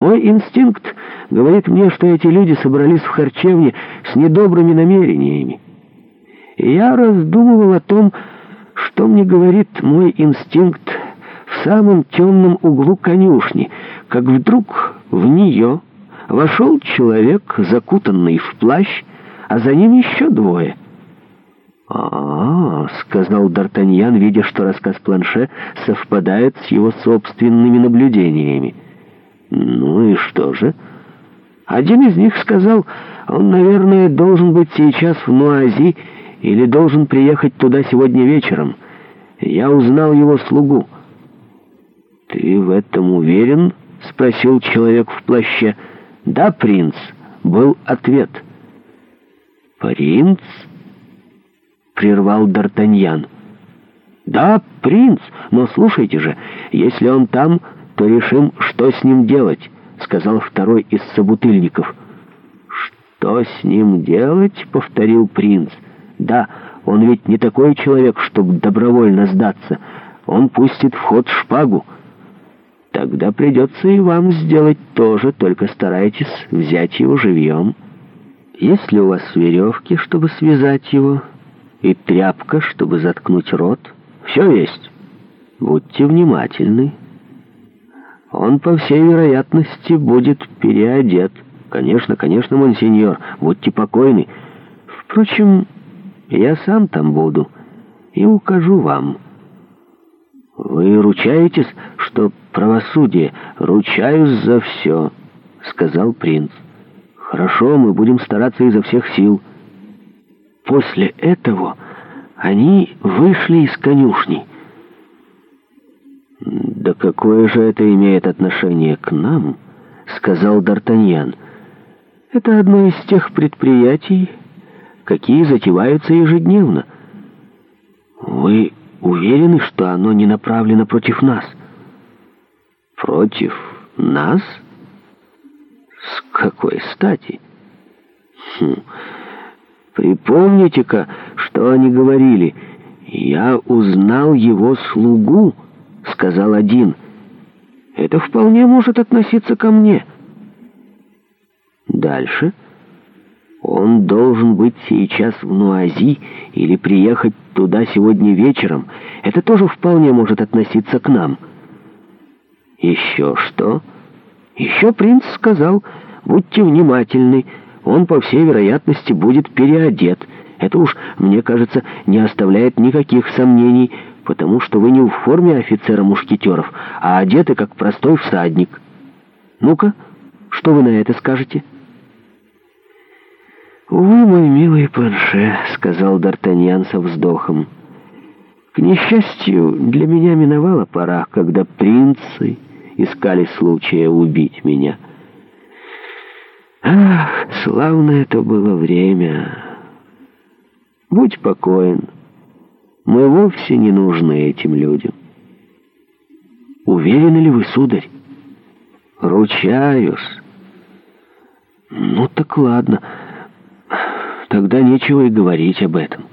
Мой инстинкт говорит мне, что эти люди собрались в харчевне с недобрыми намерениями. И я раздумывал о том, что мне говорит мой инстинкт в самом темном углу конюшни, как вдруг в нее вошел человек, закутанный в плащ, а за ним еще двое. А, сказал Д'Артаньян, видя, что рассказ Планше совпадает с его собственными наблюдениями. Ну и что же? Один из них сказал, он, наверное, должен быть сейчас в Нуази или должен приехать туда сегодня вечером. Я узнал его слугу. «Ты в этом уверен?» — спросил человек в плаще. «Да, принц», — был ответ. «Принц?» — прервал Д'Артаньян. «Да, принц, но слушайте же, если он там...» то решим, что с ним делать», — сказал второй из собутыльников. «Что с ним делать?» — повторил принц. «Да, он ведь не такой человек, чтобы добровольно сдаться. Он пустит в ход шпагу. Тогда придется и вам сделать то же, только старайтесь взять его живьем. Если у вас веревки, чтобы связать его, и тряпка, чтобы заткнуть рот? Все есть. Будьте внимательны». Он, по всей вероятности, будет переодет. Конечно, конечно, монсеньор, будьте покойны. Впрочем, я сам там буду и укажу вам. Вы ручаетесь, что правосудие? Ручаюсь за все, сказал принц. Хорошо, мы будем стараться изо всех сил. После этого они вышли из конюшни какое же это имеет отношение к нам?» — сказал Д'Артаньян. «Это одно из тех предприятий, какие затеваются ежедневно». «Вы уверены, что оно не направлено против нас?» «Против нас? С какой стати?» хм. «Припомните-ка, что они говорили. Я узнал его слугу» сказал один. «Это вполне может относиться ко мне». Дальше. Он должен быть сейчас в Нуази или приехать туда сегодня вечером. Это тоже вполне может относиться к нам. Еще что? Еще принц сказал, будьте внимательны, он, по всей вероятности, будет переодет. Это уж, мне кажется, не оставляет никаких сомнений, потому что вы не в форме офицера-мушкетеров, а одеты как простой всадник. Ну-ка, что вы на это скажете?» «Увы, мой милый Планше», — сказал Д'Артаньян со вздохом. «К несчастью, для меня миновала пора, когда принцы искали случая убить меня. Ах, славное это было время! Будь покоен». Мы вовсе не нужны этим людям. Уверены ли вы, сударь? Ручаюсь. Ну так ладно. Тогда нечего и говорить об этом.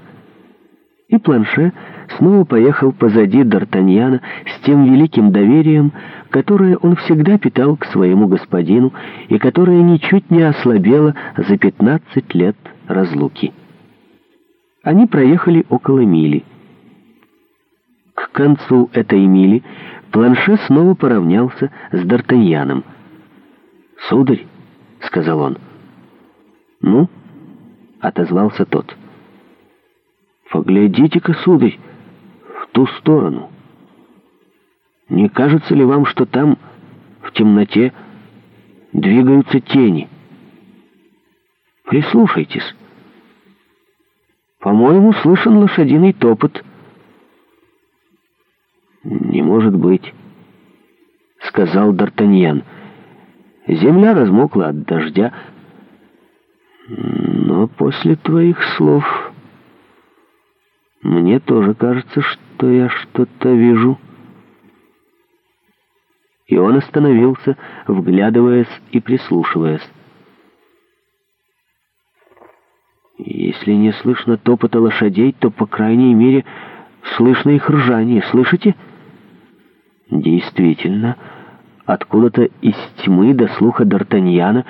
И Планше снова поехал позади Д'Артаньяна с тем великим доверием, которое он всегда питал к своему господину и которое ничуть не ослабело за 15 лет разлуки. Они проехали около мили. К концу этой мили планше снова поравнялся с Д'Артаньяном. «Сударь», — сказал он. «Ну?» — отозвался тот. «Поглядите-ка, сударь, в ту сторону. Не кажется ли вам, что там, в темноте, двигаются тени? Прислушайтесь. По-моему, слышен лошадиный топот». «Не может быть», — сказал Д'Артаньян. Земля размокла от дождя. «Но после твоих слов мне тоже кажется, что я что-то вижу». И он остановился, вглядываясь и прислушиваясь. «Если не слышно топота лошадей, то, по крайней мере, — Слышно их ржание, слышите? Действительно, откуда-то из тьмы до слуха Д'Артаньяна